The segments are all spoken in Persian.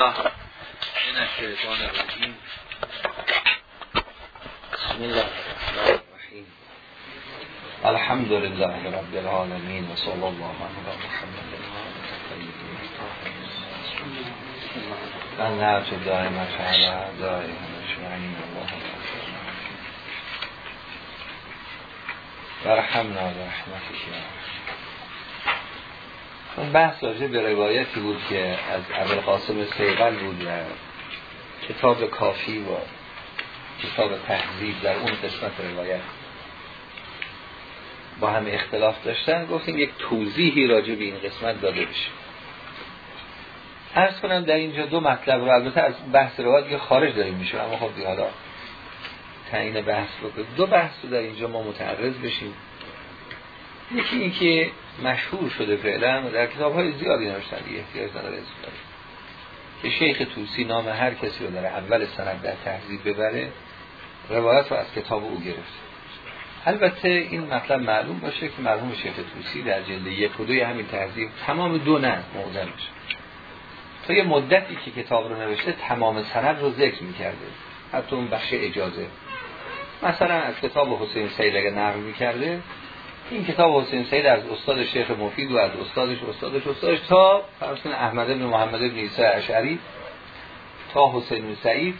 من الشيطان الرجيم. بسم الله الرحمن الرحيم. الحمد لله رب العالمين وصلى الله على محمد النعت دائما على أعدائهم أجمعين. اللهم وارحمنا برحمتك يا رحمن اون بحث راجع به روایتی بود که از عبر قاسم سیغل بود و کتاب کافی و کتاب تحضیب در اون قسمت روایت با هم اختلاف داشتن. گفتیم یک توضیحی راجع به این قسمت داده بشه. ارز کنم در اینجا دو مطلب رو البته از بحث روایت که خارج داریم میشه اما خب حالا تعیین بحث بکنیم دو بحث رو در اینجا ما متعرض بشیم. یکی اینکه مشهور شده فعلا در کتاب های زیادی نوشتن دیگه احتیاج نداره که شیخ توسی نام هر کسی رو در اول سند در تحضیب ببره روایت رو از کتاب او گرفت البته این مطلب معلوم باشه که مرحوم شیخ توسی در جلد یک و دوی همین تحضیب تمام دو نه موضوعش تا یه مدتی که کتاب رو نوشته تمام سند رو ذکر می‌کرده. حتی اون بخش اجازه. مثلا از کتاب حسین سید اگه نقل می‌کرده این کتاب حسین سید از استاد شیخ مفید و از استادش استادش استادش تا فرض احمد بن محمد بن عیسی اشعری تا حسین سعید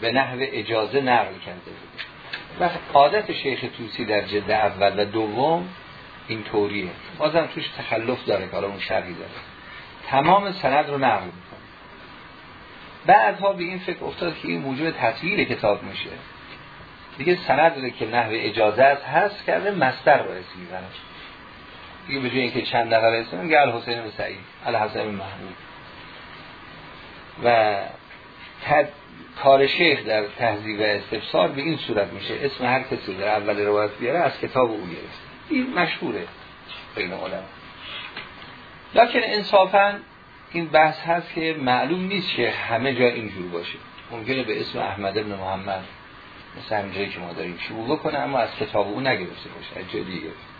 به نحو اجازه نقل کرده بود و عادت شیخ توسی در جلد اول و دوم این طوریه. بازم توش تخلف داره که اون شرحی داره. تمام سند رو نقل می‌کنه. بعدها به این فکر افتاد که این موجب تصویر کتاب میشه. دیگه سند که نحو اجازه هست کرده مستر رو اسم می‌بره دیگه به جای اینکه چند نفر اسم میگه الحسین بن سعید الحسین محمود. و تد... کار شیخ در تهذیب و استفسار به این صورت میشه. اسم هر کسی در اول روایت بیاره از کتاب او گرفت. این مشهوره بین علما لکن انصافا این بحث هست که معلوم نیست که همه جا اینجور باشه. ممکنه به اسم احمد بن محمد مثل همینجایی که ما داریم شروع بکنه اما از کتاب او نگرفته باشه از جدی گرفته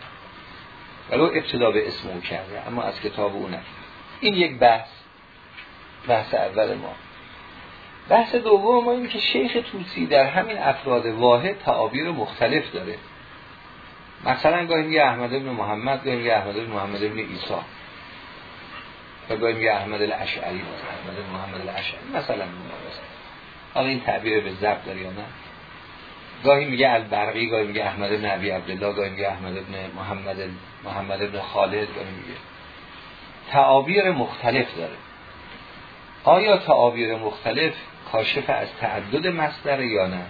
ولو ابتدا به اسم او کرده اما از کتاب او نگرفته این یک بحث بحث اول ما. بحث دوم ما این که شیخ توسی در همین افراد واحد تعابیر مختلف داره. مثلا گاهی میگه احمد بن محمد گاهی میگه احمد بن محمد بن عیسی. و گاهی میگه احمد الاشعری احمد محمد الاشعری. مثلا این تعبیر به ضبط داره یا نه؟ گاهی میگه البرقی گاهی میگه احمد بن عبی عبدالله گاهی میگه احمد بن محمد محمد بن خالد گاهی میگه. تعابیر مختلف داره. آیا تعابیر مختلف کاشف از تعدد مصدر یا نه؟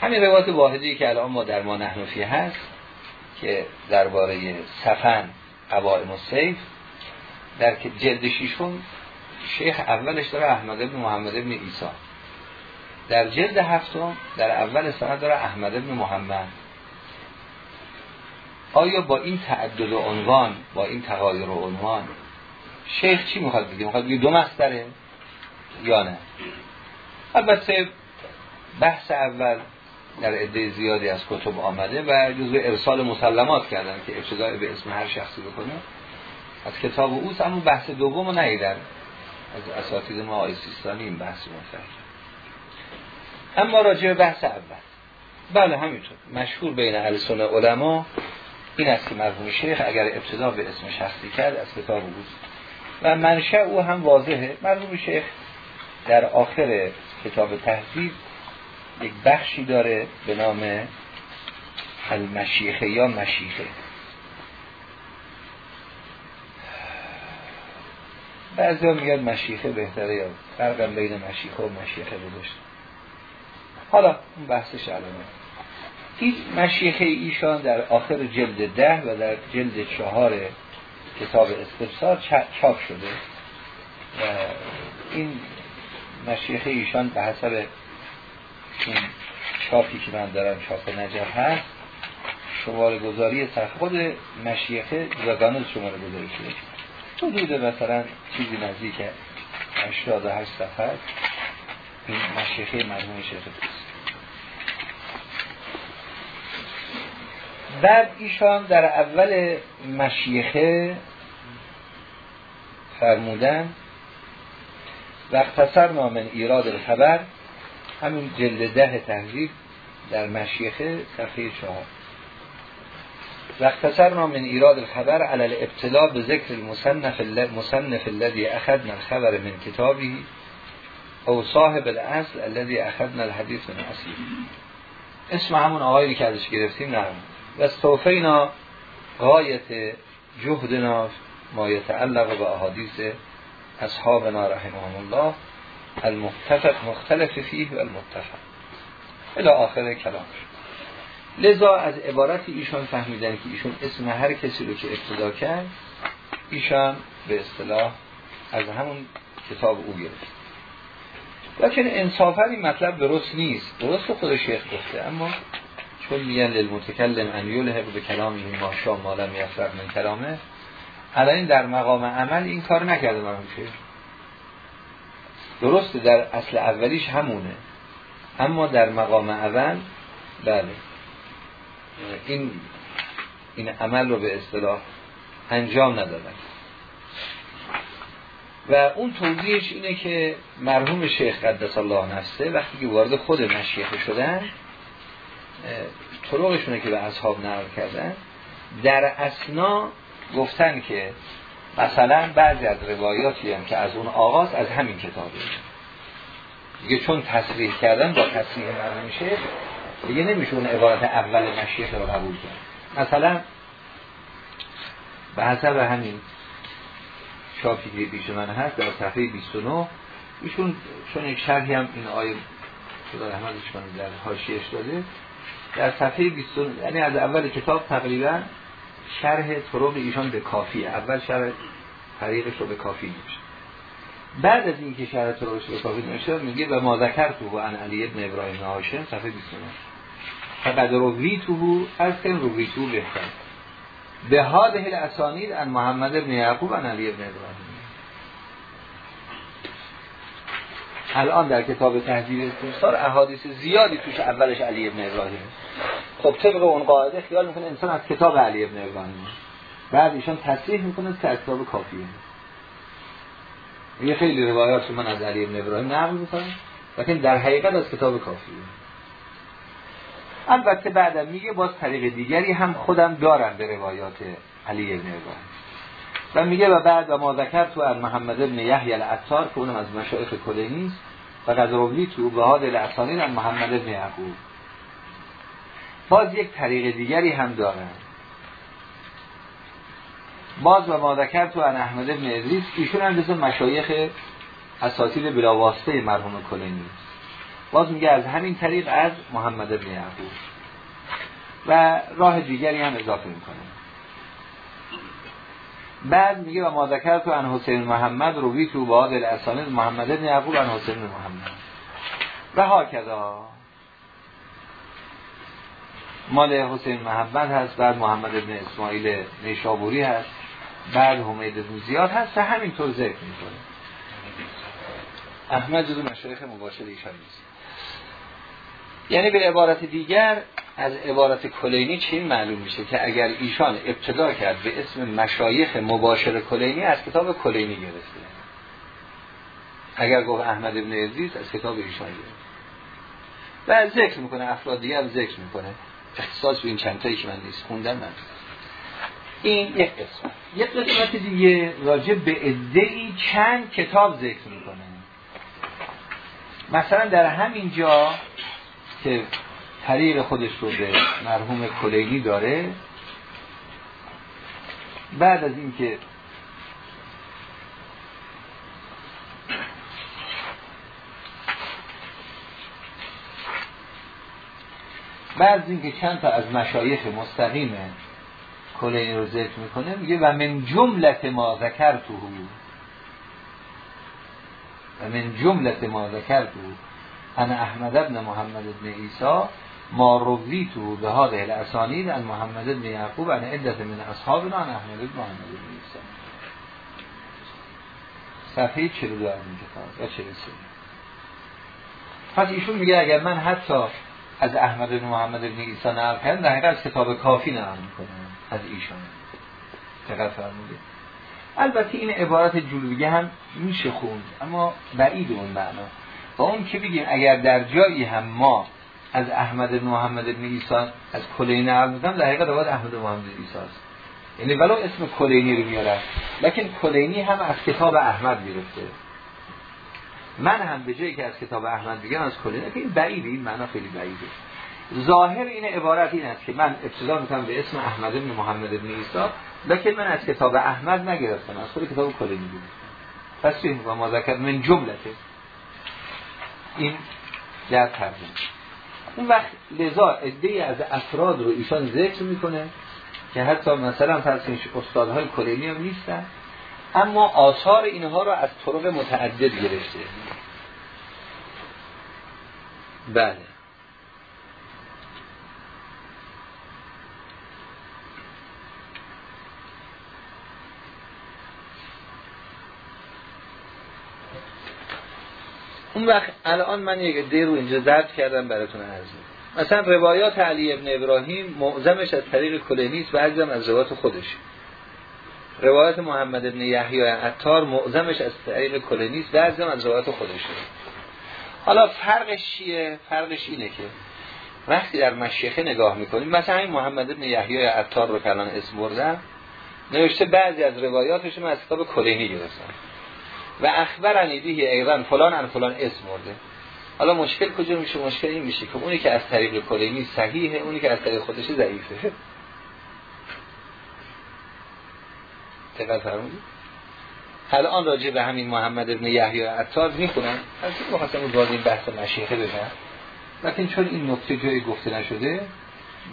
همین روایت واحدی که الان ما در ما نحنفی هست که درباره سفن قوائم و سیف در جلد شیشون شیخ اولش داره احمد بن محمد بن عیسی. در جلد هفتم در اول سند داره احمد بن محمد. آیا با این تعدد عنوان با این تغایر عنوان شیخ چی می‌خواد بگه؟ می‌خواد بگه دو مصدره یا نه؟ البته بحث اول در عده زیادی از کتب آمده و جزو ارسال مسلمات کردن که ابتدای به اسم هر شخصی بکنه. از کتاب اوست اما بحث دوم رو نیدن. از اساتید ما آی سیستانی این بحث مطرح اما راجع به بحث اول. بله همینطور. مشهور بین اهل سنت علما این است که مرحوم شیخ اگر ابتدا به اسم شخصی کرد از کتاب بود. و منشأ او هم واضحه. مرحوم شیخ در آخر کتاب تهذیب یک بخشی داره به نام المشیخه یا مشیخه. بعضی ها میگن مشیخه بهتره یا فرقم بین مشیخه و مشیخه بودشت حالا اون بحثش علمه این مشیخه ایشان در آخر جلد ده و در جلد چهار کتاب استفسار چاپ شده. و این مشیخه ایشان به حسب این چاپی که من دارم چاپ نجف هست شماره گذاری سر خود مشیخه زگانه شماره گذاری شده. حدود مثلا چیزی نزدیک 88 صفحه این مشیخه مرحوم شیخ بعد ایشان در اول مشیخه فرمودن وقت من ایراد الخبر. همین جلد ده تهذیب در مشیخه صفحه چهار. واختصرنا من ایراد الخبر على الابتلاء به ذکر المصنف مصنف الذي اخذنا الخبر من کتابی او صاحب الاصل الذي اخذنا الحديث من اصلی اسم همون آقایی که ازش گرفتیم نرم. و استوفینا غایت جهدنا ما یتعلق به احادیث اصحابنا رحمهم الله المختفق مختلف فیه و المتفق. الى آخر کلام. لذا از عبارت ایشان فهمیدن که ایشون اسم هر کسی رو که ابتدا کرد ایشان به اصطلاح از همون کتاب او گرفت. لیکن انصافا این مطلب درست نیست. درست خود شیخ گفته اما چون میگن للمتکلم ان یلحق به کلام این ماشا مالم یفرق من کلامه الان در مقام عمل این کار نکرده مرحوم شیخ درسته در اصل اولیش همونه. اما در مقام اول بله. این این عمل رو به اصطلاح انجام ندادن. و اون توضیحش اینه که مرحوم شیخ قدس الله نفسه وقتی که وارد خود مشیخه شدن طرقشونه که به اصحاب نقل کردن در اسنا گفتن که مثلا بعضی از روایاتی هم که از اون آغاز از همین کتابه دیگه چون تصریح کردن با تصریح مرحوم شیخ دیگه نمیشه اون عبارت اول مشیخ رو قبول کرد. مثلا به حسب همین چاپی که پیش من هست در صفحه 29 ایشون چون یک شرحی هم این آیه خدا رحمتش کنه در حاشیه‌اش داده. در صفحه 29 یعنی از اول کتاب تقریبا شرح طرق ایشان به کافیه اول شرح طریقش رو به کافی میشه بعد از اینکه شرح طرقش به کافی میشه میگه و ما ذکر تو ان علی ابن ابراهیم هاشم صفحه 29 فقد روی تو از کن روی تو بهتر. به هاده الاسانید ان محمد ابن یعقوب ان علی ابن ابراهیم. الان در کتاب تهذیب استنصار احادیث زیادی توش اولش علی ابن ابراهیم. خب طبق اون قاعده خیال می‌کنه انسان از کتاب علی ابن ابراهیم. بعد ایشان تصریح می‌کنه که کتاب کافیه. یه خیلی روایات من از علی ابن ابراهیم نقل می‌کنم لیکن در حقیقت از کتاب کافیه. البته بعدم میگه باز طریق دیگری هم خودم دارم به روایات علی ابن ابراهیم و میگه و بعد و ما ذکر تو از محمد ابن یحیی العطار که اونم از مشایخ کلینی است و قد روی تو به هاد الاسانین از محمد ابن یعقوب. باز یک طریق دیگری هم دارن. باز و ما ذکر تو ان احمد ابن ادریس ایشون هم جزو مشایخ اساتید بلا واسطه مرحوم کلینی باز میگه از همین طریق از محمد ابن یعقوب. و راه دیگری هم اضافه می‌کنه. بعد میگه و ما تو ان حسین محمد روی تو بعد الاسانید محمد ابن یعقوب ان حسین محمد. و ها کذا. مال حسین محمد هست بعد محمد ابن اسماعیل نیشابوری هست بعد حمید بن زیاد هست همینطور ذکر می‌کنه. احمد جزو مشایخ مباشر ایشان نیست. یعنی به عبارت دیگر از عبارت کلینی چین معلوم میشه که اگر ایشان ابتدا کرد به اسم مشایخ مباشر کلینی از کتاب کلینی گرفته. اگر گفت احمد ابن عزیز از کتاب ایشان گرفته و ذکر می‌کنه افراد دیگر ذکر می‌کنه. اختصاص به این چندتایی که من نیست خوندن من. این یک قسمت. یک قسمت دیگه راجع به ادهی چند کتاب ذکر می‌کنه. مثلا در همین جا که طریق خودش رو به مرحوم کلینی داره. بعد از اینکه بعد از اینکه چند تا از مشایخ مستقیم کلینی رو ذکر می‌کنه میگه و من جملت ما ذکر تو و من جملت ما ذکر انا احمد ابن محمد ابن ایسا ما روی تو به ها دهل اسانید ان محمد ابن یعقوب ان عدت من اصحابنا ان احمد ابن محمد ابن ایسا صفحه 42 از این کتاب یا 43 پس ایشون میگه اگر من حتی از احمد ابن محمد ابن ایسا نقل کردم در از کتاب کافی نقل می‌کنم از ایشون دقت فرمودید البته این عبارت جلوگه هم میشه خوند اما بعید اون معنا. اون که بگیم؟ اگر در جایی هم ما از احمد بن محمد بن عیسی از کلینی نقل بودم در حقیقت روایت احمد محمد بن عیسی است. یعنی ولو اسم کلینی رو میاره لکن کلینی هم از کتاب احمد گرفته. من هم به جایی که از کتاب احمد بگم از کلینی. که این بعیده این معنا خیلی بعیده. ظاهر این عبارت این است که من ابتدا می‌کنم به اسم احمد بن محمد بن عیسی لکن من از کتاب احمد نگرفتم از خود کتاب کلینی بود. پس ما ذکر من جملته. این در ترجمه اون وقت لذا ادهی از افراد رو ایشان ذکر می‌کنه که حتی مثلا فرسینش استادهای کلینی هم نیستن اما آثار اینها رو از طرق متعدد گرفته. بله. اون وقت الان من یک عده رو اینجا درد کردم براتون عرض مثلا روایات علی ابن ابراهیم معظمش از طریق کلینی است بعضی از روایات خودش. روایت محمد ابن یحیی عطار معظمش از طریق کلینی است بعضی از روایات خودشه حالا فرقش چیه؟ فرقش اینه که وقتی در مشیخه نگاه می‌کنیم مثلا این محمد ابن یحیی عطار رو کلان اسم بردم نوشته بعضی از روایاتش من از کتاب کلینی گرفتم و اخبرنی بیه ایضا فلان ان فلان اسم مرده. حالا مشکل کجا میشه؟ مشکل این میشه که اونی که از طریق کلینی صحیحه اونی که از طریق خودش ضعیفه. دقت فرمودید الان راجع به همین محمد ابن یحیی عطار می‌خونم. از این مخواستم باز این بحث مشیخه بگم لیکن چون این نکته جایی گفته نشده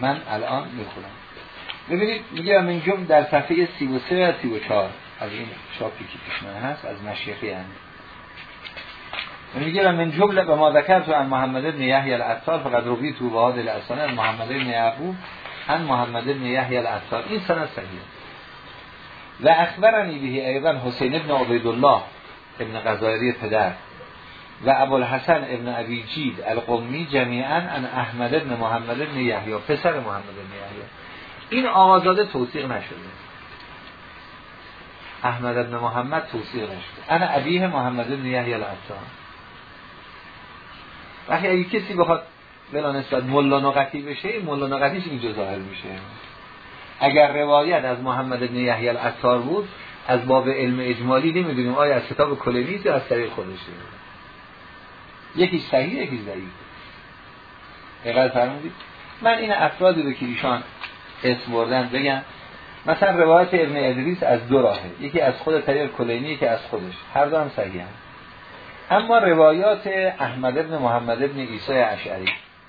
من الان می‌خونم. ببینید میگه من جمع در صفحه 33 و 34 از این شاپی که پیش من هست از مشیخی هم میگه من جمله به ما ذکر تو ان محمد بن یحیی العطار فقط روی تو الاسانه ان محمد بن یعقوب ان محمد بن یحیی العطار این سند صحیحه. و اخبرنی به ایضا حسین ابن عبیدالله ابن غزایری پدر و ابوالحسن ابن ابی جید القمی جمیعا ان احمد ابن محمد ابن یحیی پسر محمد ابن یحیی. این آقازاده توصیق نشده. احمد ابن محمد توصیق نشده انا ابیه محمد ابن یحیی العطار. وقتی اگه کسی بخواد بلا نسبت ملا نقطی بشه این ملا نقطیش اینجا ظاهر میشه. اگر روایت از محمد بن یحیی العطار بود از باب علم اجمالی نمی‌دونیم آیا از کتاب کلینی یا از طریق خودشه یکی صحیح یکی ضعیف. دقت فرمودید من این افرادی رو که ایشان اسم بردن بگم مثلا روایت ابن ادریس از دو راهه. یکی از خود طریق کلینی یکی از خودش. هر دو هم صحیح. اما روایات احمد ابن محمد ابن عیسی اشعری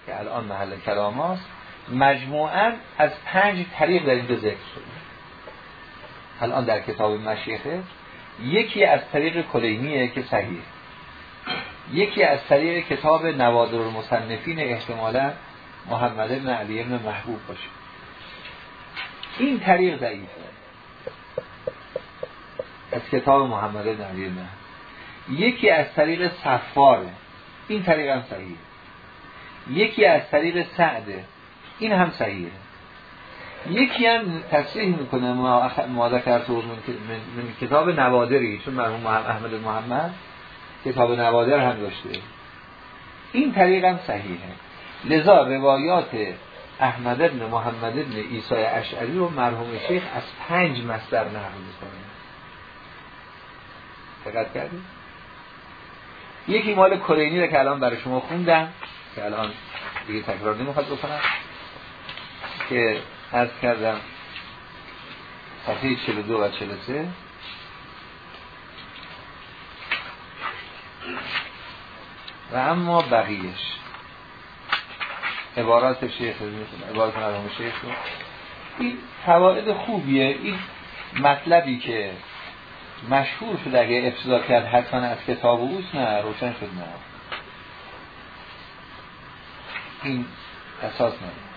که الان محل کلام هاست مجموعا از پنج طریق در اینجا ذکر شده. الان در کتاب مشیخه. یکی از طریق کلینیه که صحیح یکی از طریق کتاب نوادر المصنفین احتمالا محمد ابن علی ابن محبوب باشه. این طریق ضعیفه از کتاب محمد علی ابن یکی از طریق صفاره. این طریق هم صحیحه. یکی از طریق سعده. این هم صحیحه. یکی هم تصریح می‌کنه کرده من, من کتاب نوادری چون مرحوم احمد محمد کتاب نوادر هم داشته. این طریق هم صحیحه. لذا روایات احمد ابن محمد ابن عیسی اشعری رو مرحوم شیخ از پنج مصدر نقل می‌کنه. دقت کردید یکی مال کرینی رو که الان برای شما خوندم که الان دیگه تکرار نمی‌خواد بکنم که عرض کردم صفحه 42 و 43 و اما بقیهش. عبارات شیخ عبارات مرحوم شیخ. این فواید خوبیه. این مطلبی که مشهور شده اگه ابتدا کرد حتما از کتاب اوست نه روشن شد نه. این اساس نداره.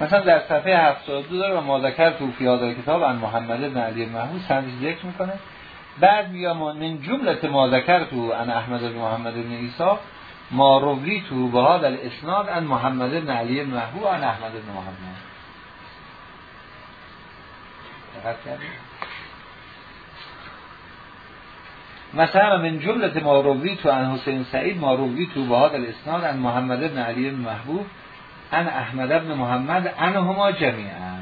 مثلا در صفحه 72 داره و ماذکر تو فی کتاب ان محمد بن علی محمود سندش ذکر می‌کنه. بعد میگه من جملت ماذکر تو ان احمد بن محمد بن عیسی ما روی تو به هذا الاسناد ان محمد بن علی محبوب ان احمد بن محمد. مثلا من جملت ما روی تو ان حسین سعید ما روی تو به هذا الاسناد ان محمد بن علی محبوب ان احمد بن محمد انهما جمیعا.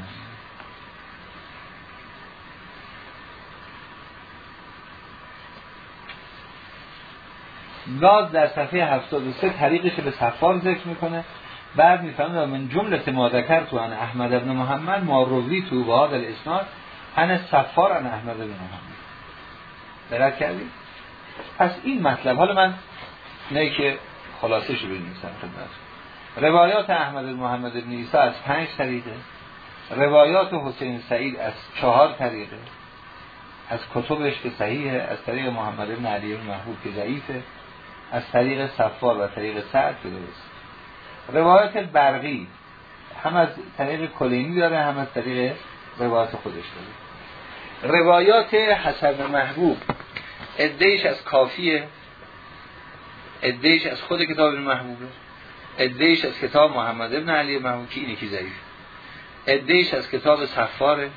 باز در صفحه 73 طریقش به صفار ذکر می‌کنه. بعد می‌فهمه من جمله ما ذکر تو ان احمد ابن محمد ما روی تو بعد الاسناد ان صفار ان احمد ابن محمد. درک کردی؟ پس این مطلب حالا من نه که خلاصه شو بنویسم خدمت روایات احمد محمد بن عیسی از پنج طریقه. روایات حسین سعید از چهار طریقه. از کتبش که صحیحه از طریق محمد بن علی محبوب که ضعیفه. از طریق صفار و طریق سعد که درست. روایت برقی هم از طریق کلینی داره هم از طریق روایت خودش داره. روایات حسن محبوب ادهش از کافیه. ادهش از خود کتاب محبوبه. ادهش از کتاب محمد ابن علی محبوب که اینی که ضعیف. ادهش از کتاب صفاره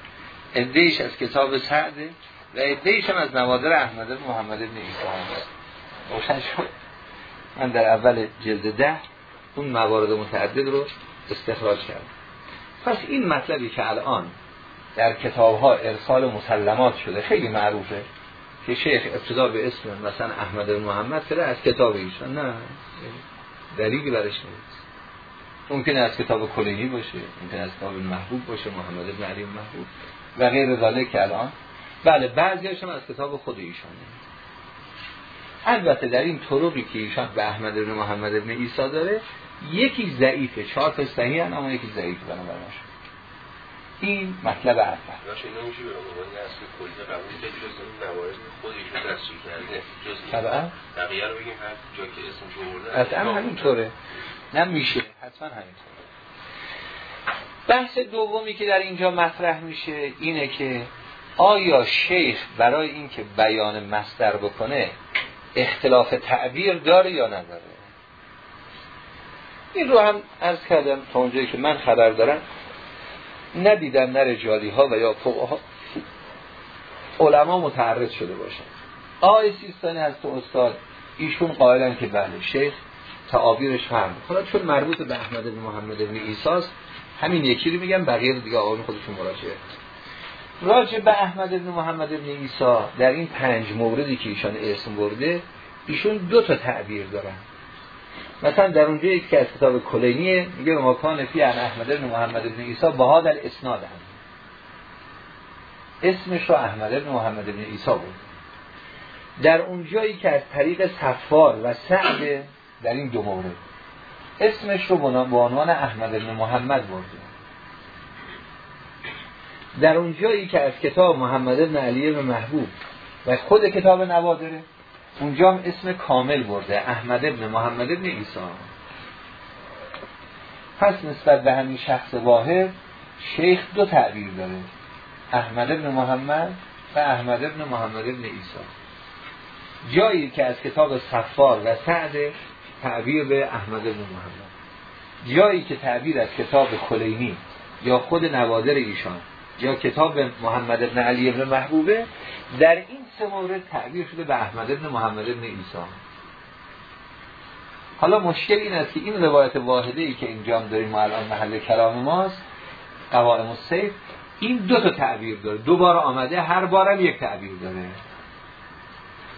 ادهش از کتاب سعده و ادهش هم از نوادر احمد محمد ابن روشن من در اول جلد ده اون موارد متعدد رو استخراج کردم. پس این مطلبی که الان در کتاب ها ارسال مسلمات شده خیلی معروفه که شیخ ابتدا به اسم مثلا احمد محمد کرده از کتاب ایشان. نه. دلیلی برش نیست. ممکن از کتاب کلینی باشه ممکن از کتاب محبوب باشه محمد بن علی محبوب و غیر ذالک که الان. بله بعضی هم از کتاب خود ایشانه البته در این طرقی که ایشان به احمد بن محمد بن عیسی داره یکی ضعیفه چهار تا صحیح اما یکی ضعیفه بنابراین. این مطلب اول طبعا. بقیه رو بگیم هر جا که اسمش آورده همینطوره. نه میشه. حتما همینطوره. بحث دومی که در اینجا مطرح میشه اینه که آیا شیخ برای اینکه بیان مصدر بکنه اختلاف تعبیر داره یا نداره؟ این رو هم از کردم تا اونجایی که من خبر دارم. ندیدم نه رجالی ها و یا فقها. علما متعرض شده باشن. آقای سیستانی هست استاد ایشون قائلن که بله شیخ تعابیرش هم حالا چون مربوط به احمد بن محمد بن ایساست همین یکی رو میگم بقیه رو دیگه آقایون خودشون مراجعه. راجع به احمد بن محمد بن ایسا در این پنج موردی که ایشان اسم برده ایشون دو تا تعبیر دارن. مثلا در اونجا که از کتاب کلینیه میگه به مکان فی ان احمد بن محمد بن عیسی بها در اسناد هم. اسمش رو احمد بن محمد بن عیسی بود. در اونجایی که از طریق صفار و سعد در این دو مورد. اسمش رو به عنوان احمد بن محمد برده در اونجایی که از کتاب محمد بن علی بن محبوب و خود کتاب نوادره اونجا هم اسم کامل برده احمد ابن محمد ابن عیسی. پس نسبت به همین شخص واحد شیخ دو تعبیر داره احمد ابن محمد و احمد ابن محمد ابن عیسی. جایی که از کتاب صفار و سعد تعبیر به احمد ابن محمد. جایی که تعبیر از کتاب کلینی یا خود نوادر ایشان. یا کتاب محمد ابن علی ابن محبوبه در این سه مورد تعبیر شده به احمد ابن محمد ابن ایسا حالا مشکل این است که این روایت واحده ای که اینجا داریم ما الان محل کلام ماست قوائم السیف این دو تا تعبیر داره. دو بار آمده هر بارم یک تعبیر داره.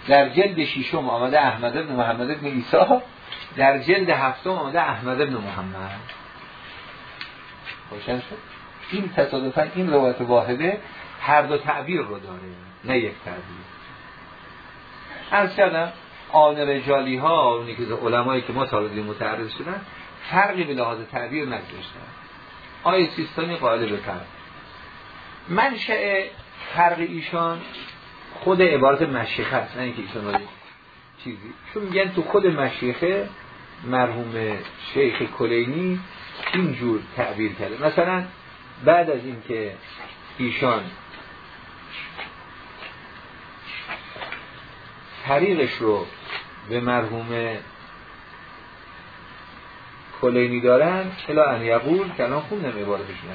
در جلد ششم آمده احمد ابن محمد ابن ایسا در جلد هفتم آمده احمد ابن محمد. روشن شد؟ این تصادفا این روایت واحده هر دو تعبیر رو داره نه یک تعبیر. از کردم آن رجالی ها اونی که علمایی که ما سالدی متعرض شدن فرقی به لحاظ تعبیر نگذاشتن. آیه سیستانی قائل به فرق. منشأ فرق ایشان خود عبارت مشیخه هست نه اینکه ایشان چیزی. چون میگن تو خود مشیخه مرحوم شیخ کلینی اینجور تعبیر کرده. مثلا بعد از اینکه ایشان طریقش رو به مرحوم کلینی دارن الا ان یقول که الان خوندم عبارتشون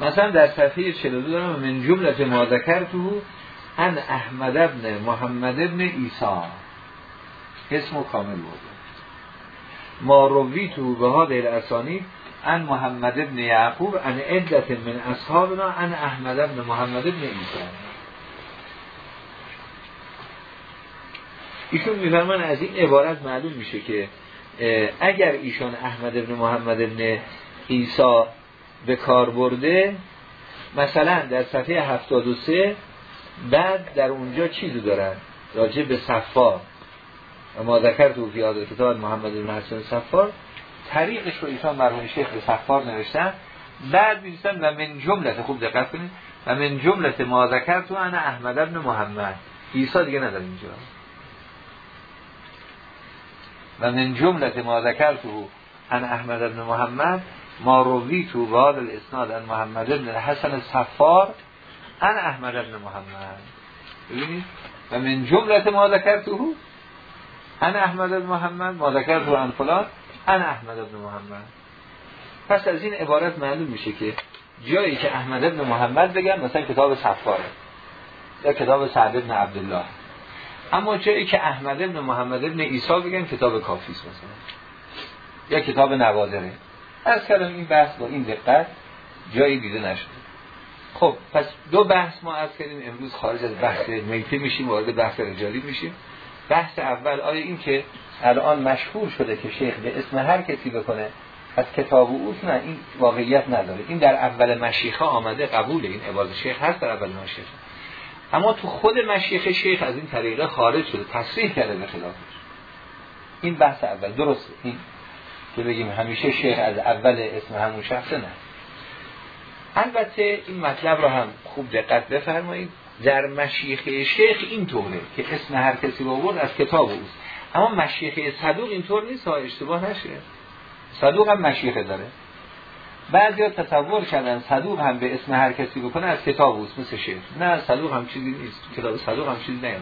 مثلا در صفحه 42 دارم من جملت ما تو ان احمد ابن محمد ابن ایسا اسم کامل بود ما روی تو به ها دیر اسانی ان محمد ابن یعقوب ان عدت من اصحابنا ان احمد ابن محمد ابن ایسا ایشون میفرمان از این عبارت معلوم میشه که اگر ایشان احمد ابن محمد ابن ایسا به کار برده مثلا در صفحه 73 بعد در اونجا چیزی دارن؟ راجع به صفار. ما ذکر تو فی کتاب محمد بن حسن صفار. طریقش رو ایشان مرحوم شیخ به صفار نوشتن. بعد می‌رسن و من جملت خوب دقت کنید. و من جملت ما ذکر تو انا احمد ابن محمد. عیسی دیگه نداره اینجا. و من جملت ما ذکر تو انا احمد ابن محمد. ما روی تو بعد الاسناد ان محمد ابن حسن صفار. ان احمد ابن محمد. ببینید و من جملت ما تو ان احمد ابن محمد ما تو ان فلان. ان احمد ابن محمد. پس از این عبارت معلوم میشه که جایی که احمد ابن محمد بگن مثلا کتاب صفاره. یا کتاب سعد ابن عبدالله. اما جایی که احمد ابن محمد ابن عیسی بگن کتاب کافیس مثلا. یا کتاب نوادره از کلام این بحث با این دقت جایی دیده نشده. خب پس دو بحث ما از کردیم. امروز خارج از بحث میتی میشیم وارد بحث رجالی میشیم. بحث اول آیا این که الان مشهور شده که شیخ به اسم هر کسی بکنه از کتاب او نه این واقعیت نداره. این در اول مشیخه آمده قبول این عباد شیخ هست در اول مشیخه. اما تو خود مشیخ شیخ از این طریقه خارج شده. تصریح کرده به خلافش این بحث اول. درست این که بگیم همیشه شیخ از اول اسم همون شخص نه. البته این مطلب را هم خوب دقت بفرمایید. در مشیخه شیخ این طوره که اسم هر کسی با از کتاب اوست. اما مشیخه صدوق اینطور نیست ها اشتباه نشه. صدوق هم مشیخه داره. بعضی ها تصور کردن صدوق هم به اسم هر کسی بکنه از کتاب اوست مثل شیخ. نه صدوق هم چیزی نیست. کتاب صدوق هم چیزی نیست.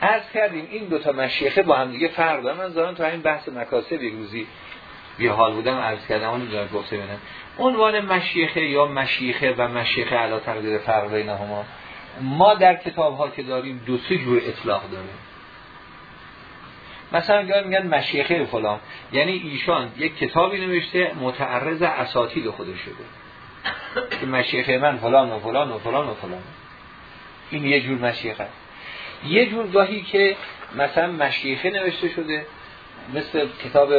از کردیم این دوتا مشیخه با هم دیگه فرق دارن. من زارن تو این بحث مکاسب روزی بی حال بودم عرض کردم اون دارم گفته بینم عنوان مشیخه یا مشیخه و مشیخه علا تقدیر فرق بین هما ما در کتاب ها که داریم دو سه جور اطلاق داریم. مثلا گاهی میگن مشیخه فلان. یعنی ایشان یک کتابی نوشته متعرض اساتید خودش شده. که مشیخه من فلان و فلان و فلان و فلان. این یه جور مشیخه. یه جور گاهی که مثلا مشیخه نوشته شده مثل کتاب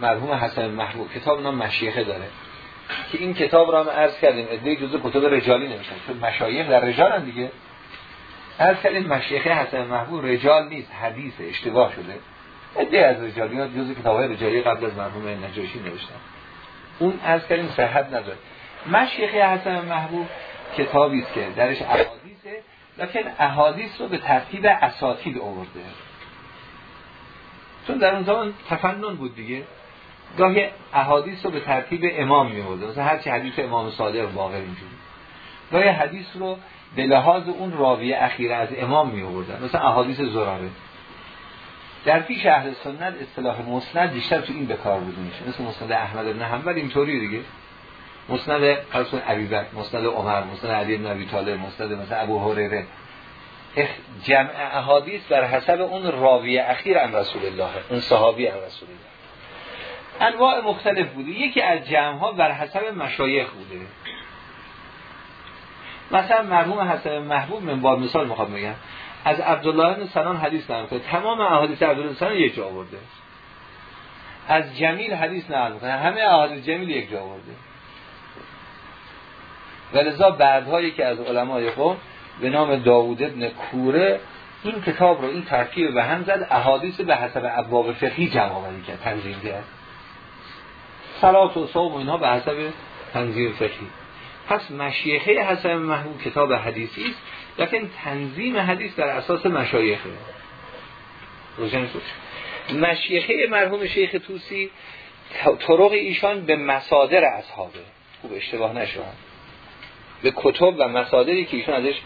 مرحوم حسن محبوب کتاب نام مشیخه داره که این کتاب را هم عرض کردیم ادهی جزء کتاب رجالی نمیشن چون مشایخ در رجال هم دیگه. عرض کردیم مشیخه حسن محبوب رجال نیست حدیث اشتباه شده. ادهی از رجالی ها جزء کتاب های رجالی قبل از مرحوم نجاشی نوشتن. اون عرض کردیم صحت نداره. مشیخه حسن محبوب کتابی است که درش احادیثه لکن احادیث رو به ترتیب اساتید آورده. چون در اون زمان تفنن بود دیگه. گاهی احادیث رو به ترتیب امام می آورده مثلا هرچی حدیث امام صادق واقع اینجوری گاهی حدیث رو به لحاظ اون راوی اخیر از امام می آوردن مثلا احادیث زراره. در پیش اهل سنت اصطلاح مسند بیشتر تو این به کار بود میشه. مثل مسند احمد بن حنبل اینطوری دیگه. مسند فرسون عبیبک مسند عمر مسند علی بن ابی طالب مسند مثلا ابو هریره. جمع احادیث بر حسب اون راوی اخیر ان رسول الله اون صحابی ان رسول الله. انواع مختلف بوده. یکی از جمع ها بر حسب مشایخ بوده. مثلا مرحوم حسن محبوب من باب مثال می‌خوام بگم. از عبدالله بن سنان حدیث نقل کرده تمام احادیث عبدالله بن سنان یک جا آورده. از جمیل حدیث نقل کنه همه احادیث جمیل یک جا آورده. ولذا بعدهایی که از علمای قوم به نام داوود ابن کوره این کتاب رو این ترکیب به هم زد. احادیث به حسب ابواب فقهی جمع آوری کرد تنظیم کرد. صلات و صوم و اینها به حسب تنظیم فقهی. پس مشیخه حسن محمود کتاب حدیثی است. لیکن تنظیم حدیث در اساس مشایخه. مشیخه مرحوم شیخ توسی طرق ایشان به مصادر اصحابه. خوب اشتباه نشون به کتب و مصادری که ایشان ازش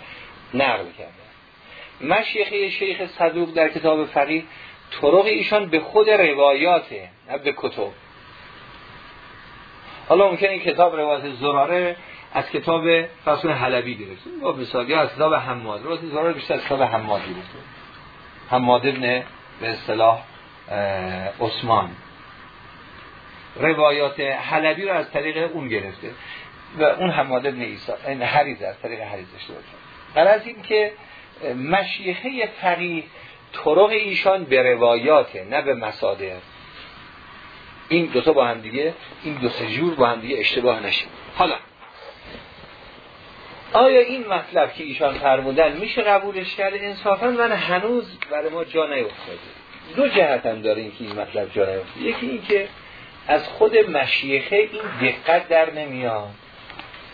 نقل کرده. مشیخه شیخ صدوق در کتاب فقیه طرق ایشان به خود روایاته نه به کتب. حالا ممکنه این کتاب روایت زراره از کتاب فصل حلبی گرفته با مثال از کتاب حماد. روایت زراره بیشتر از کتاب حماد گرفته حماد ابن به اصطلاح عثمان. روایات حلبی رو از طریق اون گرفته. و اون حماد ابن ایسا این حریز از طریق حریز داشته باشه. از این که مشیخه فقیه طرق ایشان به روایاته نه به مصادر. این دوتا با هم دیگه این دو جور با هم دیگه اشتباه نشه حالا آیا این مطلب که ایشان فرمودن میشه قبولش کرد انصافا من هنوز برای ما جا نیفتاده. دو جهت هم داره این که این مطلب جا نیفتاده یکی این که از خود مشیخه این دقت در نمیاد.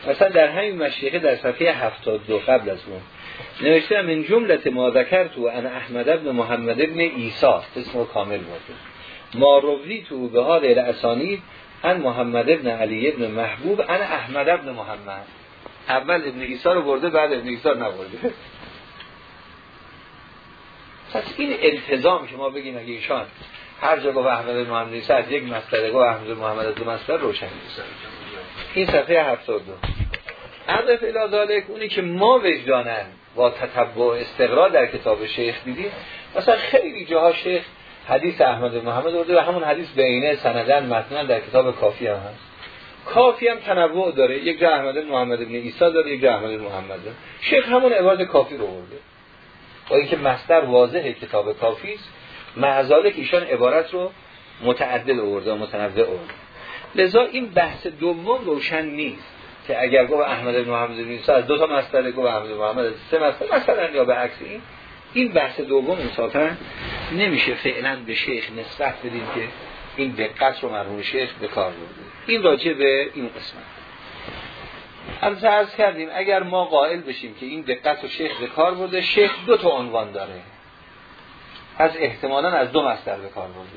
مثلا در همین مشیخه در صفحه 72 قبل از اون نوشته من جملت ما ذکر تو انا احمد ابن محمد ابن ایسا اسم کامل بود. ما روی تو به حال الاسانید ان محمد ابن علی ابن محبوب انا احمد ابن محمد. اول ابن ایسا رو برده بعد ابن ایسا نبرده. پس این التزام که ما بگیم اگه ایشان هر جا گفت احمد محمد ایسا از یک مصدر گفت احمد محمد از دو مصدر روشن این صفحه 72 عدف الازالک اونی که ما وجدانن با تتبع استقرار در کتاب شیخ دیدیم مثلا خیلی جاها شیخ حدیث احمد محمد ورده و همون حدیث بینه سندن متنن در کتاب کافی هم هست. کافی هم تنوع داره. یک جا احمد محمد ابن عیسی داره یک جا احمد محمد داره. شیخ همون عبارت کافی رو برده با اینکه مستر واضحه کتاب کافی است. معزاله که ایشان عبارت رو متعدل آورده و متنوع آورده. لذا این بحث دوم روشن نیست که اگر گفت احمد بن محمد بن عیسی از دو تا مسئله گفت احمد بن محمد سه مسئله مثلا یا به عکس این این بحث دوم انصافا نمیشه فعلا به شیخ نسبت بدیم که این دقت رو مرحوم شیخ به کار برده. این راجع به این قسمت. از عرض کردیم اگر ما قائل بشیم که این دقت رو شیخ به کار برده شیخ دو تا عنوان داره. از احتمالا از دو مصدر به کار برده.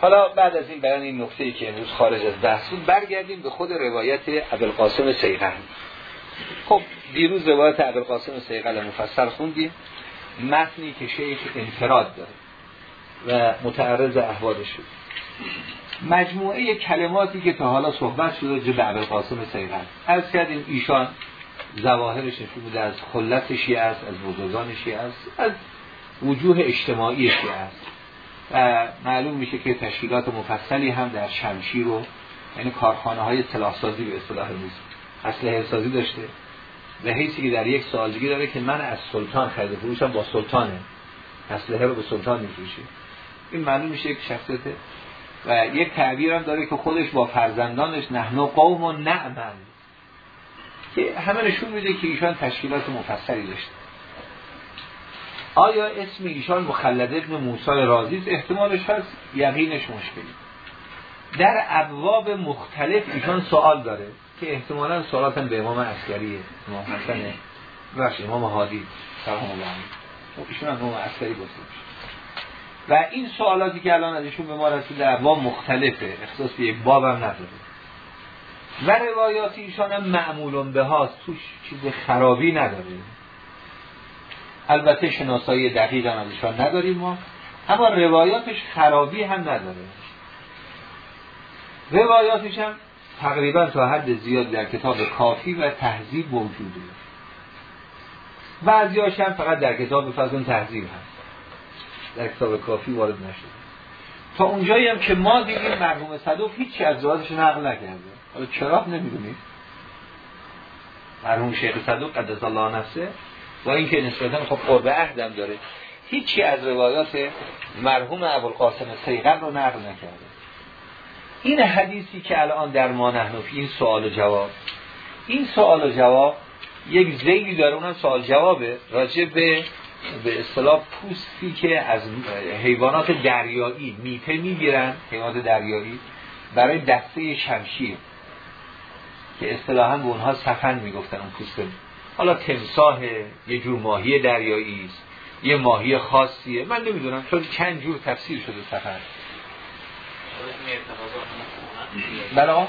حالا بعد از این بیان این نقطه ای که امروز خارج از بحث بود برگردیم به خود روایت ابوالقاسم سیغل خب دیروز روایت ابوالقاسم سیغل مفصل خوندیم. متنی که شیخ انفراد داره و متعرض احوالش شد مجموعه کلماتی که تا حالا صحبت شده جو به ابوالقاسم سیغل از کردیم ایشان زواهرش نشون بوده از خلت شیعه است از بزرگان شیعه است از وجوه اجتماعی شیعه است. و معلوم میشه که تشکیلات مفصلی هم در شمشیر و یعنی کارخانه های سلاحسازی به اصطلاح روز اسلحه سازی داشته. و حیثی که در یک سال دیگه داره که من از سلطان خرید فروشم با سلطانه. اسلحه رو به سلطان میفروشه این معلوم میشه یک شخصیته. و یک تعبیر هم داره که خودش با فرزندانش نحنو قوم و نعمل. که همه نشون میده که ایشان تشکیلات مفصلی داشته. آیا اسم ایشان مخلد ابن موسی رازی احتمالش هست یقینش مشکلی. در ابواب مختلف ایشان سوال داره. که احتمالا سوالات به امام عسکریه امام حسن باشه امام هادی سلام الله خب ایشون امام عسکری گفته و این سوالاتی که الان ازشون به ما رسیده ابواب مختلفه. اختصاص به یک باب هم نداره. و روایات ایشان هم معمولون به هاست. توش چیز خرابی نداره. البته شناسایی دقیق هم ازشان نداریم ما. اما روایاتش خرابی هم نداره. روایاتش هم تقریبا تا حد زیاد در کتاب کافی و تهذیب موجوده بعضی هم فقط در کتاب فضل تهذیب هست. در کتاب کافی وارد نشده. تا اونجایی هم که ما دیدیم مرحوم صدوق هیچی از روایاتش نقل نکرده. حالا چرا نمی‌دونید مرحوم شیخ صدوق قدس الله نفسه با اینکه نسبتا خب قرب عهدم داره هیچی از روایات مرحوم ابوالقاسم سیغل رو نقل نکرده. این حدیثی که الان در ما نحنفی این سوال و جواب. این سوال و جواب یک زیدی داره اونم سوال جوابه. راجع به به اصطلاح پوستی که از حیوانات دریایی میته می‌گیرن حیوانات دریایی برای دسته شمشیر. که اصطلاحا به اونها سفن می‌گفتن اون پوست. حالا تمساه یه جور ماهی دریایی است یه ماهی خاصیه. من نمی‌دونم چون چند جور تفسیر شده سفن بله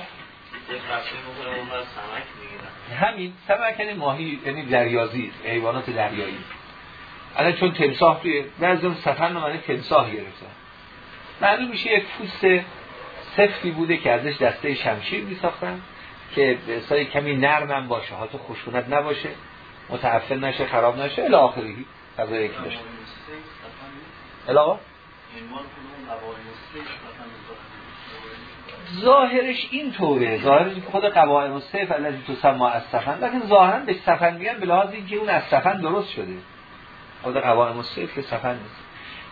همین. سمک یعنی ماهی یعنی دریازی حیوانات دریایی. الان چون تمساه توی بعضی سفن رو تمساه گرفتن. معلوم میشه یک پوست سفتی بوده که ازش دسته شمشیر می ساختن که سای کمی نرمم باشه. حتی خشونت نباشه. متعفل نشه خراب نشه. الی آخری فضای یکی داشته. ظاهرش این طوره. ظاهرش که خود قواعد و سیف الذی تسمى از سفن لیکن ظاهرا به سفن میگن به لحاظ اینکه اون از سفن درست شده. خود قواعد و سیف که سفن نیست.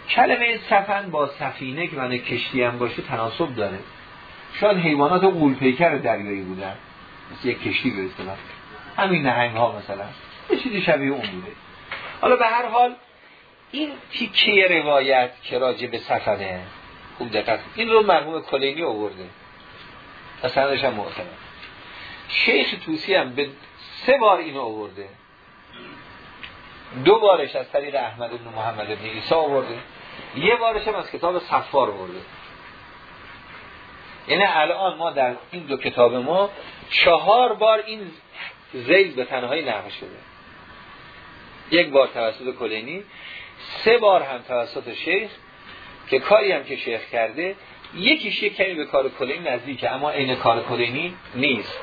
کلمه سفن با سفینه که من کشتی هم باشه تناسب داره. شاید حیوانات قولپیکر دریایی بودن. مثل یک کشتی به اصطلاح. همین نهنگ ها مثلا. یه چیزی شبیه اون بوده. حالا به هر حال این تیکه روایت که راجع به سفنه خوب دقت این رو مرحوم کلینی آورده. اصلا هم معتمد. شیخ توسی هم به سه بار اینو آورده. دو بارش از طریق احمد بن محمد بن عیسی آورده. یه بارش هم از کتاب صفار آورده. یعنی الان ما در این دو کتاب ما چهار بار این زیل به تنهایی نقل شده. یک بار توسط کلینی سه بار هم توسط شیخ که کاری هم که شیخ کرده یکیش یک کمی به کار کلینی نزدیکه اما عین کار کلینی نیست.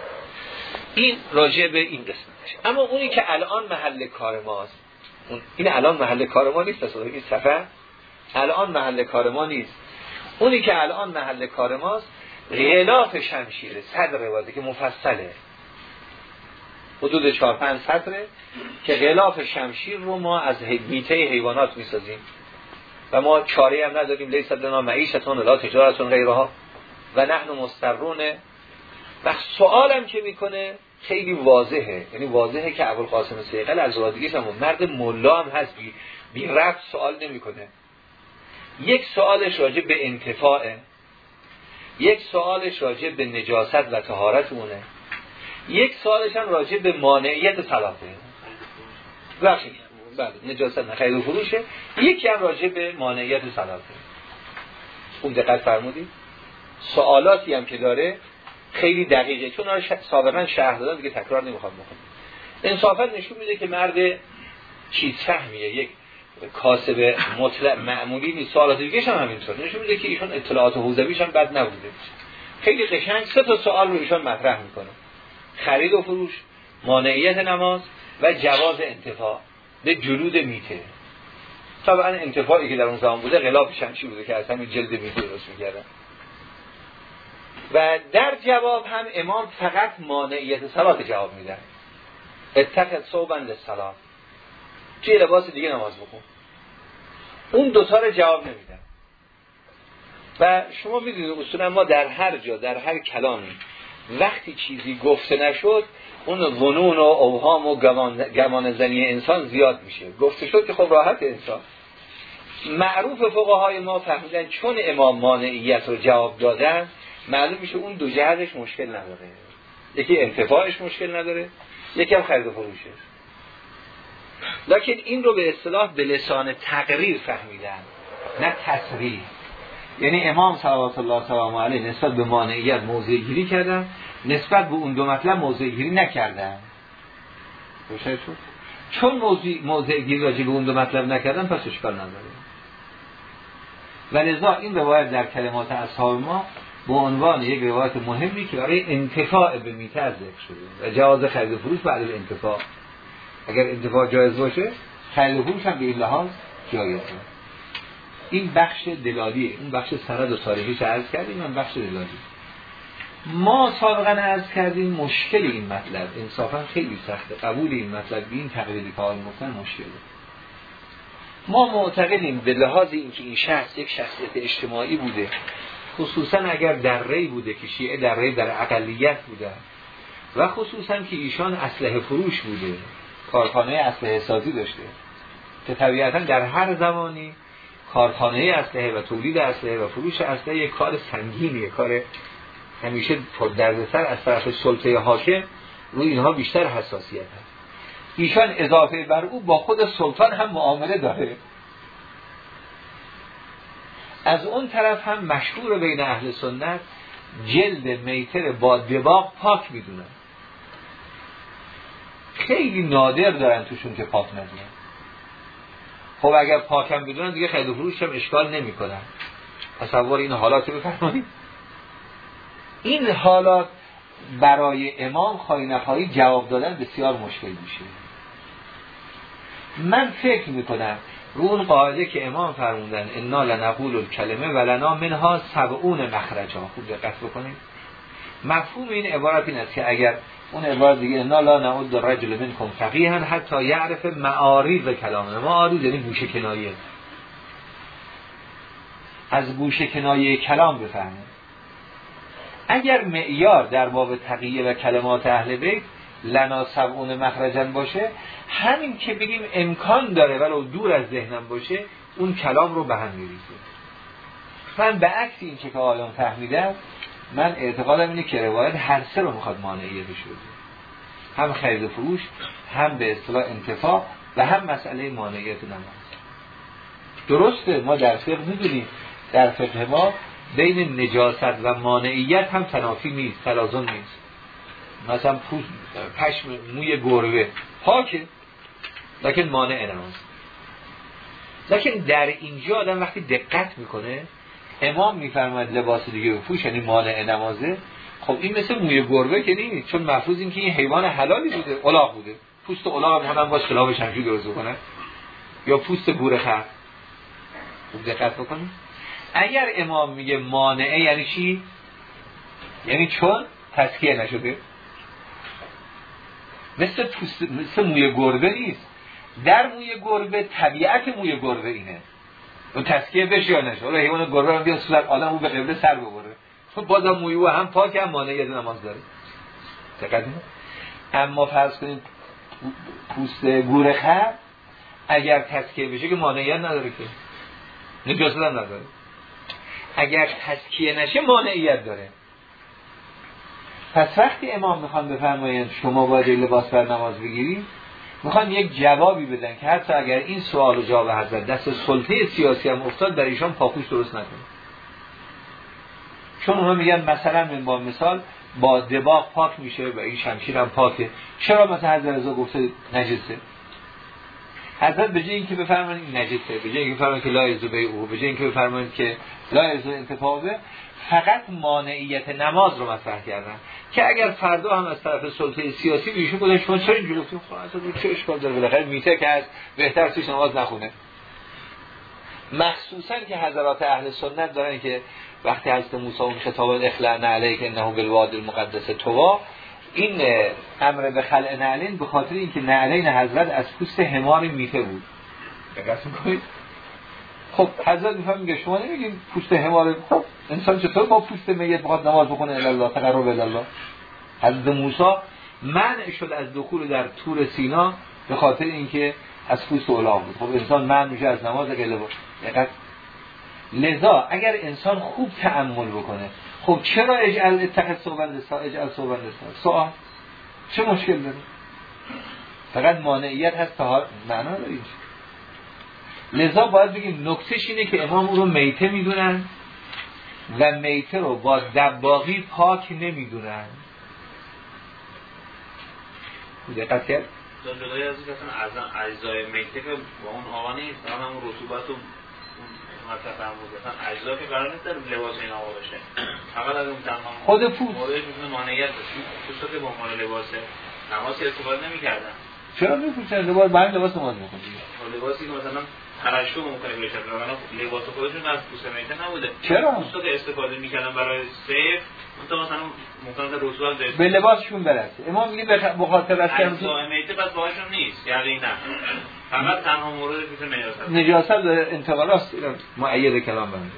این راجع به این قسمتش. اما اونی که الان محل کار ماست این الان محل کار ما نیست اصلا این سفر الان محل کار ما نیست. اونی که الان محل کار ماست غلاف شمشیره صد روازه که مفصله. حدود 4 5 سطره که غلاف شمشیر رو ما از میته حیوانات می‌سازیم. و ما چاره هم نداریم. لیست لنا معیشتون لا تجارتون غیرها. و نحن مسترونه و سوالم که می‌کنه خیلی واضحه. یعنی واضحه که ابوالقاسم سیقل از رادیگیش هم مرد ملا هم هست. بی, بی رفت سوال نمی‌کنه. یک سوالش راجع به انتفاعه. یک سوالش راجع به نجاست و تهارت اونه یک سوالش هم راجع به مانعیت صلاته بخشی بله نجاست و فروشه یکی هم راجع به مانعیت صلاته. خوب دقت فرمودید سوالاتی هم که داره خیلی دقیقه چون آره سابقا شهر دادن دیگه تکرار نمی‌خواد بکنم انصافا نشون میده که مرد چیز فهمیه یک کاسب مطلق معمولی نیست. سوالات دیگه هم همینطور. نشون میده که ایشون اطلاعات حوزویش هم بد نبوده. خیلی قشنگ سه تا سوال رو ایشون مطرح می‌کنه. خرید و فروش مانعیت نماز و جواز انتفاع. به جلود میته طبعا انتفاعی که در اون زمان بوده غلاف شمشی بوده که از همین جلد میته درست می‌کردن و در جواب هم امام فقط مانعیت صلات جواب میدن اتخذ صوبند سلات توی لباس دیگه نماز بکن اون دوتا رو جواب نمیدن و شما می‌دونید اصولا ما در هر جا در هر کلامی وقتی چیزی گفته نشد اون ونون و اوهام و گمان زنی انسان زیاد میشه. گفته شد که خب راحت انسان. معروف فقهای ما فهمیدن چون امام مانعیت رو جواب دادن معلوم میشه اون دو جهتش مشکل نداره. یکی انتفاعش مشکل نداره یکی هم خرید و فروشه. لکن این رو به اصطلاح به لسان تقریر فهمیدن نه تصریح یعنی امام صلوات الله سلام علیه نسبت به مانعیت موضع گیری کردن نسبت به اون دو مطلب موضع گیری نکردن. چون موضع, موضع گیری راجع به اون دو مطلب نکردن پس اشکال نداره. و لذا این روایت در کلمات اصحاب ما به عنوان یک روایت مهمی که برای انتفاع به میته ذکر شده. و جواز خرید و فروش بعد انتفاع. اگر انتفاع جایز باشه خرید و فروش هم به این لحاظ جایزه این بخش دلالیه. این بخش سرد و تاریخی که عرض کردیم من بخش دلالی ما سابقا عرض کردیم مشکل این مطلب. انصافا خیلی سخته قبول این مطلب به این تقلیدی که آقای مشکله ما معتقدیم به لحاظ اینکه این شخص یک شخصیت اجتماعی بوده. خصوصا اگر در ری بوده که شیعه در ری در اقلیت بوده. و خصوصا که ایشان اسلحه فروش بوده. کارخانه اسلحه سازی داشته. که طبیعتا در هر زمانی کارخانه اسلحه و تولید اسلحه و فروش اسلحه یک کار سنگینیه کار همیشه پر دردسر از طرف سلطه حاکم روی اینها بیشتر حساسیت هست. ایشان اضافه بر او با خود سلطان هم معامله داره. از اون طرف هم مشهور بین اهل سنت جلد میتر با دباغ پاک می‌دونن. خیلی نادر دارن توشون که پاک ندونن خب اگر پاکم بدونن دیگه خیلی فروش هم اشکال نمی کنن تصور این حالات بفرمایید. این حالات برای امام خواهی نخواهی جواب دادن بسیار مشکل میشه. من فکر می‌کنم رو اون قاعده که امام فرموندن انا لنقول الکلمه و لنا منها سبعون مخرجا. خوب دقت بکنید. مفهوم این عبارت این است که اگر اون عبارت دیگه انا لا نعود رجل منکم فقیها حتی یعرف معاریض کلامه معاریض یعنی گوشه کنایه. از گوشه کنایه کلام بفهمه. اگر معیار در باب تقیه و کلمات اهل بیت لنا سبعون مخرجن باشه همین که بگیم امکان داره ولو دور از ذهنم باشه اون کلام رو به هم میریزه. من به عکس این که آیان فهمیدم من اعتقادم اینه که روایت هر سه رو می‌خواد مانعیه بشه. هم خرید فروش هم به اصطلاح انتفاع و هم مسئله مانعیت نماز. درسته ما در فقه می‌دونیم در فقه ما بین نجاست و مانعیت هم تنافی نیست تلازم نیست. مثلا پوست پشم موی گربه. پاکه لکن مانع نماز. لکن در اینجا آدم وقتی دقت می‌کنه امام میفرماید لباس دیگه پوش یعنی مانع نمازه. خب این مثل موی گربه که نیست چون مفروض این که این حیوان حلالی بوده الاغ بوده. پوست الاغ هم, هم باش خلاف شمشی درست کنه یا پوست گوره خر. خوب دقت بکنید. اگر امام میگه مانعه یعنی چی؟ یعنی چون تسکیه نشده. مثل, پوست، مثل موی گربه نیست. در موی گربه طبیعت موی گربه اینه. اون تسکیه بشه یا نشه؟ حالا حیوان گربه هم بیا صورت آدم او به قبله سر ببره. خب بازم موی او هم پاک هم مانع نماز داره. دقیقه اما فرض کنید پوست گوره خر اگر تسکیه بشه که مانعیت نداره که. نجاست هم نداره. اگر تسکیه نشه مانعیت داره. پس وقتی امام می‌خوان بفرمایند شما باید لباس بر نماز بگیرید می‌خوان یک جوابی بدن که حتی اگر این سوال و جواب حضرت دست سلطه سیاسی هم افتاد در ایشان پاکوش درست نکنه. چون اونا میگن مثلا من با مثال با دباغ پاک میشه و این شمشیر هم پاکه. چرا مثلا حضرت رضا گفته نجسه؟ حضرت به جای اینکه بفرمایید نجسه به جای اینکه بفرمایید که لا یزو به او به جای اینکه بفرمایید که لا یزو انتفاعه فقط مانعیت نماز رو مطرح کردن. که اگر فردا هم از طرف سلطه سیاسی بیشون بودن شما چرا اینجوری گفتیم خب چه اشکال داره؟ بالاخره میته که از بهتر توش نماز نخونه. مخصوصا که حضرات اهل سنت دارن که وقتی حضرت موسی اون خطاب اخلع علیک انه بالواد المقدس توا این امر به خلع نعلین به خاطر اینکه نعلین حضرت از پوست حمار میته بود. دقت کنید خب حضرت میفهم میگه شما نمیگین پوست حمار خب انسان چطور با پوست میت بخواد نماز بخونه؟ الی الله تقرب الی الله. حضرت موسی منع شد از دخول در تور سینا به خاطر اینکه از پوست اولاغ بود. خب انسان منع میشه از نماز اگر لذا اگر انسان خوب تعمل بکنه خب چرا اجعل اتخذ صوبند سا اجعل صوبند سا سوال. چه مشکل داره؟ فقط مانعیت هست تا معنا داره لذا باید بگیم نکتش اینه که امام او رو میته می‌دونن و میته رو با دباغی پاک نمی‌دونن. دقت کرد؟ جدای از اجزای میته که با اون آقا نیست همون رطوبت و هم بود مثلا اجزا که قرار نیست در لباس این آقا باشه فقط از اون تمام خود پوست موردش می‌تونه مانعیت باشه که با عنوان لباس نماز استفاده نمی‌کردن. چرا میپوشن لباس با لباس نماز می‌کنن خب لباسی که مثلا ترشح ممکنه بشه مثلا لباس خودشون از پوست میته نبوده. چرا؟ پوستا که استفاده می‌کردن برای سیف اون مثلا ممکنه رسول به لباسشون برسه. امام میگه به خاطر از میته پس باهاشون نیست یعنی نه. فقط تنها مورد می‌تونه نجاست. نجاست انتقالاست معید کلام بنده.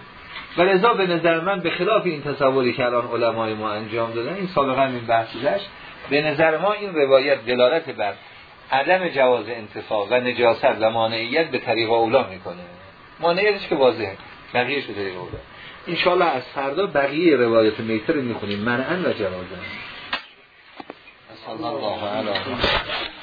و لذا به نظر من به خلاف این تصوری که الان علمای ما انجام دادن این سابقا این بحث به نظر ما این روایت دلالت بر عدم جواز انتفاع و نجاست و مانعیت به طریق اولا می‌کنه. مانعیتش که واضحه. بقیه شده طریق اولا. انشاءالله از فردا بقیه روایت میتر می‌خونیم. منعن و جوازن صلی الله علیه